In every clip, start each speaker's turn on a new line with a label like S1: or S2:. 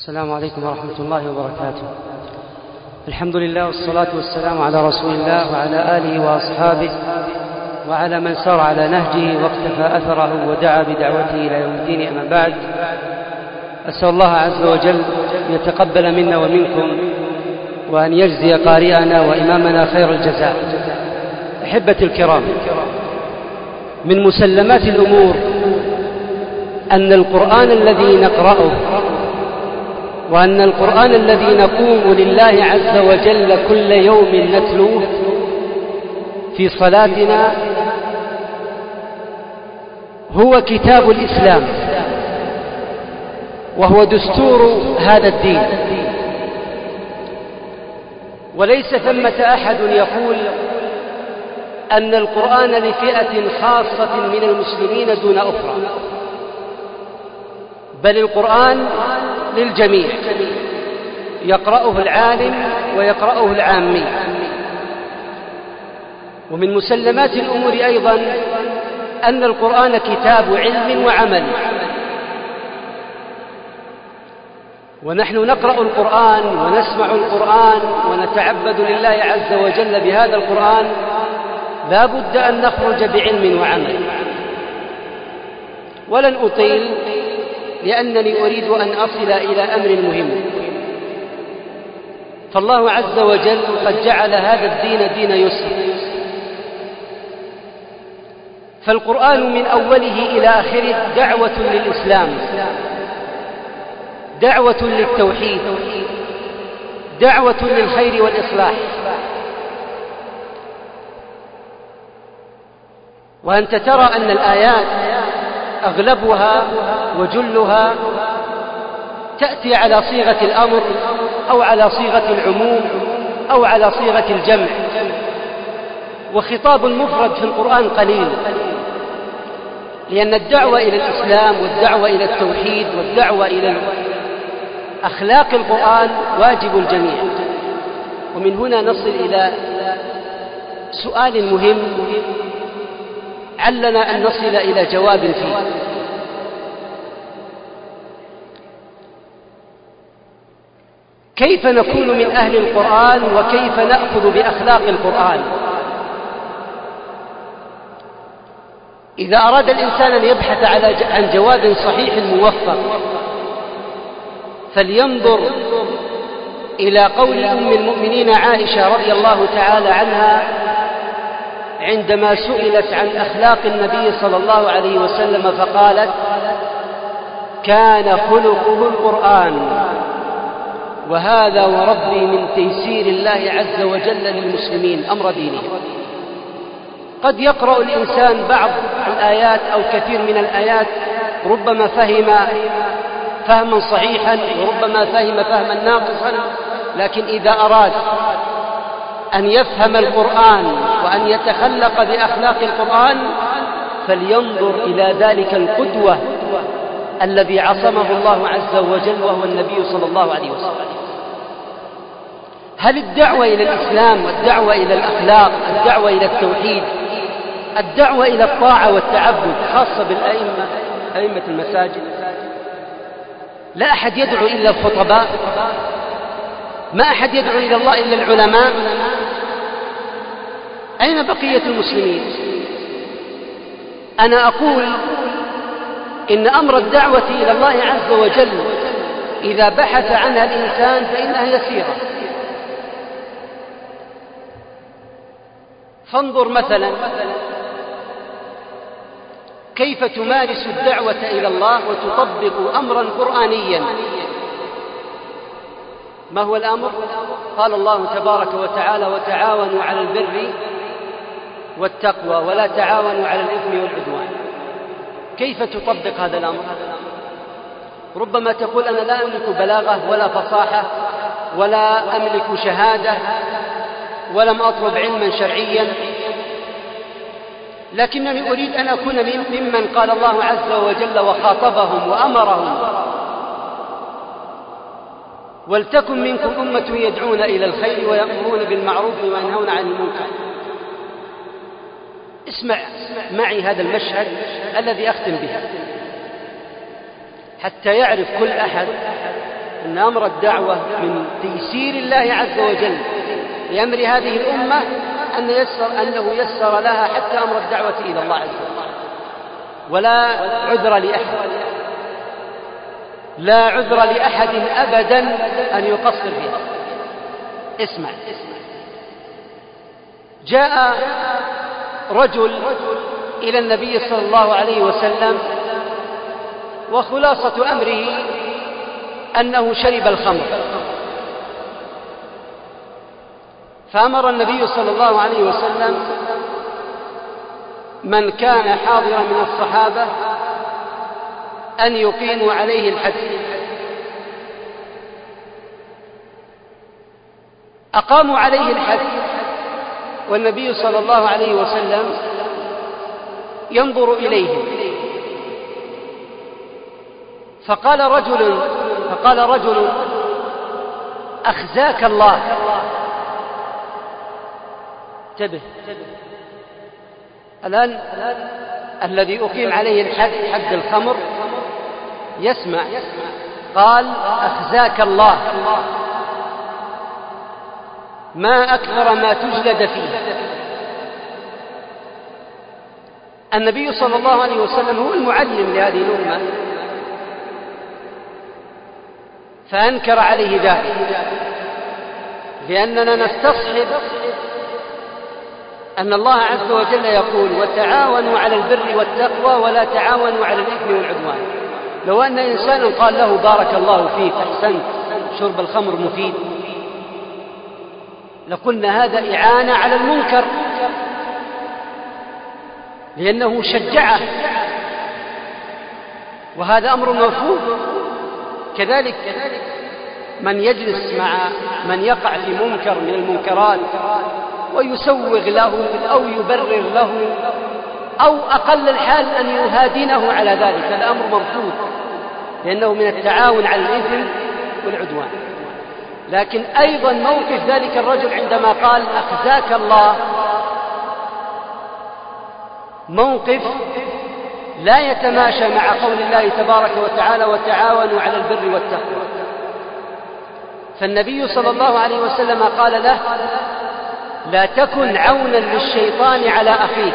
S1: السلام عليكم ورحمة الله وبركاته. الحمد لله والصلاة والسلام على رسول الله وعلى آله وأصحابه وعلى من سار على نهجه واقتفى أثره ودعا بدعوته إلى يوم الدين أما بعد أسأل الله عز وجل أن يتقبل منا ومنكم وأن يجزي قارئنا وإمامنا خير الجزاء. أحبتي الكرام من مسلمات الأمور أن القرآن الذي نقرأه وأن القرآن الذي نقوم لله عز وجل كل يوم نتلوه في صلاتنا هو كتاب الإسلام وهو دستور هذا الدين. وليس ثمة أحد يقول أن القرآن لفئة خاصة من المسلمين دون أخرى بل القرآن للجميع. يقرأه العالم ويقرأه العامي. ومن مسلمات الأمور أيضا أن القرآن كتاب علم وعمل. ونحن نقرأ القرآن ونسمع القرآن ونتعبد لله عز وجل بهذا القرآن. لا بد أن نخرج بعلم وعمل. ولن أطيل لأنني أريد أن أصل إلى أمر مهم. فالله عز وجل قد جعل هذا الدين دين يسر. فالقرآن من أوله إلى آخره دعوة للإسلام دعوة للتوحيد دعوة للخير والإصلاح. وأنت ترى أن الآيات أغلبها وجلها تأتي على صيغة الأمر أو على صيغة العموم أو على صيغة الجمع. وخطاب المفرد في القرآن قليل لأن الدعوة إلى الإسلام والدعوة إلى التوحيد والدعوة إلى أخلاق القرآن واجب الجميع. ومن هنا نصل إلى سؤال مهم علنا أن نصل إلى جواب فيه. كيف نكون من أهل القرآن وكيف نأخذ بأخلاق القرآن؟ إذا أراد الإنسان أن يبحث على عن جواب صحيح موفق فلينظر إلى قول أم المؤمنين عائشة رضي الله تعالى عنها عندما سئلت عن أخلاق النبي صلى الله عليه وسلم فقالت كان خلقه القرآن وهذا وربي من تيسير الله عز وجل للمسلمين أمر دينهم. قد يقرأ الإنسان بعض الآيات أو كثير من الآيات ربما فهم فهما صحيحا وربما فهم فهما ناقصا لكن إذا أراد أن يفهم القرآن وأن يتخلق بأخلاق القرآن فلينظر إلى ذلك القدوة الذي عصمه الله عز وجل وهو النبي صلى الله عليه وسلم. هل الدعوة إلى الإسلام والدعوة إلى الأخلاق الدعوة إلى التوحيد الدعوة إلى الطاعة والتعبد خاصة بالأئمة أئمة المساجد؟ لا أحد يدعو إلا الخطباء ما أحد يدعو إلى الله إلا العلماء أين بقية المسلمين؟ أنا أقول إن أمر الدعوة إلى الله عز وجل إذا بحث عنها الإنسان فإنها يسيرة. فانظر مثلا كيف تمارس الدعوة إلى الله وتطبق أمرا قرآنيا. ما هو الأمر؟ قال الله تبارك وتعالى وتعاونوا على البر والتقوى ولا تعاونوا على الإثم والعدوان. كيف تطبق هذا الأمر؟ ربما تقول أنا لا أملك بلاغة ولا فصاحة ولا أملك شهادة ولم أطلب علما شرعيا لكنني أريد أن أكون ممن قال الله عز وجل وخاطبهم وأمرهم. ولتكن منكم أمة يدعون إلى الخير ويأمرون بالمعروف وينهون عن المنكر. اسمع معي هذا المشهد الذي أختم به. حتى يعرف كل أحد أن أمر الدعوة من تيسير الله عز وجل لأمر هذه الأمة أن يسر أنه يسر لها حتى أمر الدعوة إلى الله عز وجل. ولا عذر لأحد. لا عذر لأحد أبدا أن يقصر فيها. اسمع. جاء رجل إلى النبي صلى الله عليه وسلم وخلاصة أمره أنه شرب الخمر. فأمر النبي صلى الله عليه وسلم من كان حاضرا من الصحابة أن يقيموا عليه الحد أقاموا عليه الحد والنبي صلى الله عليه وسلم ينظر إليهم. فقال رجل فقال رجل أخزاك الله. انتبه. الآن الذي أقيم عليه الحد حد الخمر يسمع. قال أخزاك الله. ما أكثر ما تجلد فيه. النبي صلى الله عليه وسلم هو المعلم لهذه الأمة. فأنكر عليه ذلك. لأننا نستصحب أن الله عز وجل يقول وتعاونوا على البر والتقوى ولا تعاونوا على الإثم والعدوان لو أن إنسانا قال له بارك الله فيك أحسنت شرب الخمر مفيد لقلنا هذا إعانة على المنكر. لأنه شجعه. وهذا أمر مفهوم كذلك من يجلس مع من يقع في منكر من المنكرات ويسوغ له أو يبرر له أو أقل الحال أن يهادنه على ذلك. الأمر مرفوض لأنه من التعاون على الإثم والعدوان. لكن أيضا موقف ذلك الرجل عندما قال أخزاك الله. موقف لا يتماشى مع قول الله تبارك وتعالى وتعاونوا على البر والتقوى. فالنبي صلى الله عليه وسلم قال له لا تكن عونا للشيطان على أخيك.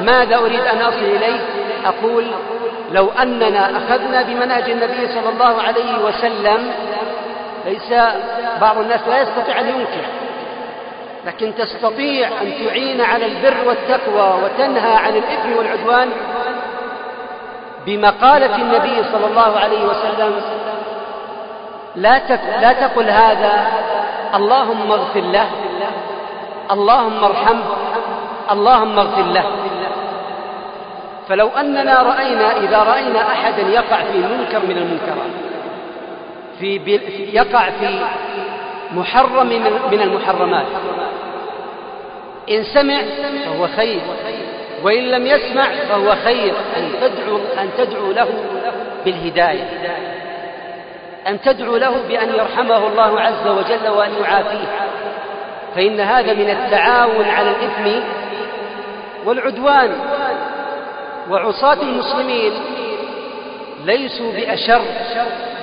S1: ماذا أريد أن أصل إليه؟ أقول لو أننا أخذنا بمنهج النبي صلى الله عليه وسلم ليس بعض الناس لا يستطيع أن ينكر لكن تستطيع أن تعين على البر والتقوى وتنهى عن الإثم والعدوان بمقالة النبي صلى الله عليه وسلم. لا لا تقل هذا اللهم اغفر له اللهم ارحمه اللهم اغفر له. فلو أننا رأينا إذا رأينا أحدا يقع في منكر من المنكرات في يقع في محرم من المحرمات. إن سمع فهو خير وإن لم يسمع فهو خير. أن تدعو أن تدعو له بالهداية أن تدعو له بأن يرحمه الله عز وجل وأن يعافيه. فإن هذا من التعاون على الإثم والعدوان. وعصاة المسلمين ليسوا بأشر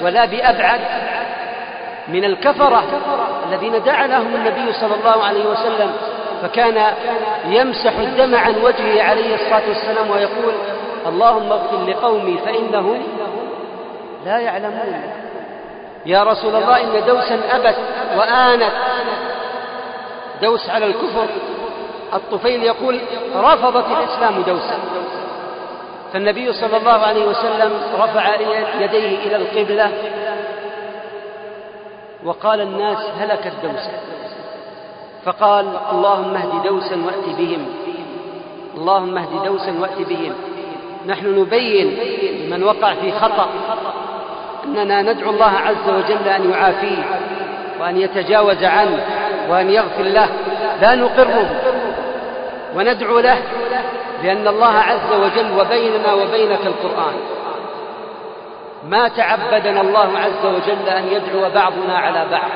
S1: ولا بأبعد من الكفرة الذين دعا لهم النبي صلى الله عليه وسلم فكان يمسح الدم عن وجهه عليه الصلاة والسلام ويقول اللهم اغفر لقومي فإنهم لا يعلمون. يا رسول الله إن دوسا أبت وآنت دوس على الكفر الطفيل يقول رفضت الإسلام دوسا. فالنبي صلى الله عليه وسلم رفع يديه إلى القبلة وقال الناس هلكت دوسا. فقال اللهم اهد دوسا وأت بهم. اللهم اهد دوسا وأت بهم. نحن نبين من وقع في خطأ. أننا ندعو الله عز وجل أن يعافيه وأن يتجاوز عنه وأن يغفر له. لا نقره وندعو له لأن الله عز وجل وبيننا وبينك القرآن. ما تعبدنا الله عز وجل أن يدعو بعضنا على بعض.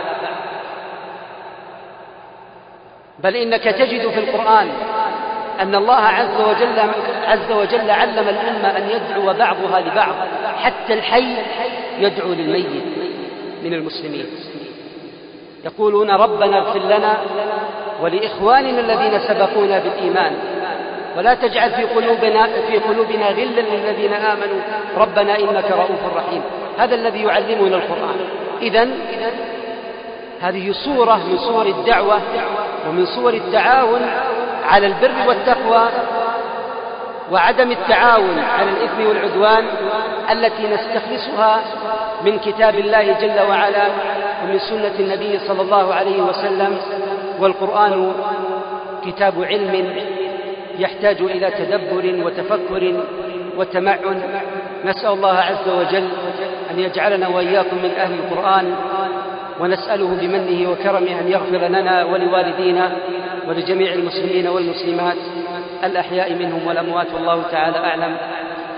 S1: بل إنك تجد في القرآن أن الله عز وجل عز وجل علم الأمة أن يدعو بعضها لبعض. حتى الحي يدعو للميت من المسلمين. يقولون ربنا اغفر لنا ولإخواننا الذين سبقونا بالإيمان. ولا تجعل في قلوبنا في قلوبنا غلا للذين آمنوا. ربنا إنك رؤوف رحيم. هذا الذي يعلمنا القرآن. إذا هذه صورة من صور الدعوة ومن صور التعاون على البر والتقوى وعدم التعاون على الإثم والعدوان التي نستخلصها من كتاب الله جل وعلا ومن سنة النبي صلى الله عليه وسلم. والقرآن كتاب علم يحتاج إلى تدبر وتفكر وتمعن. نسأل الله عز وجل أن يجعلنا وإياكم من أهل القرآن ونسأله بمنه وكرمه أن يغفر لنا ولوالدينا ولجميع المسلمين والمسلمات الأحياء منهم والأموات والله تعالى أعلم.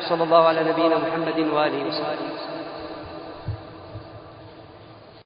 S1: صلى الله على نبينا محمد وآله وصحبه.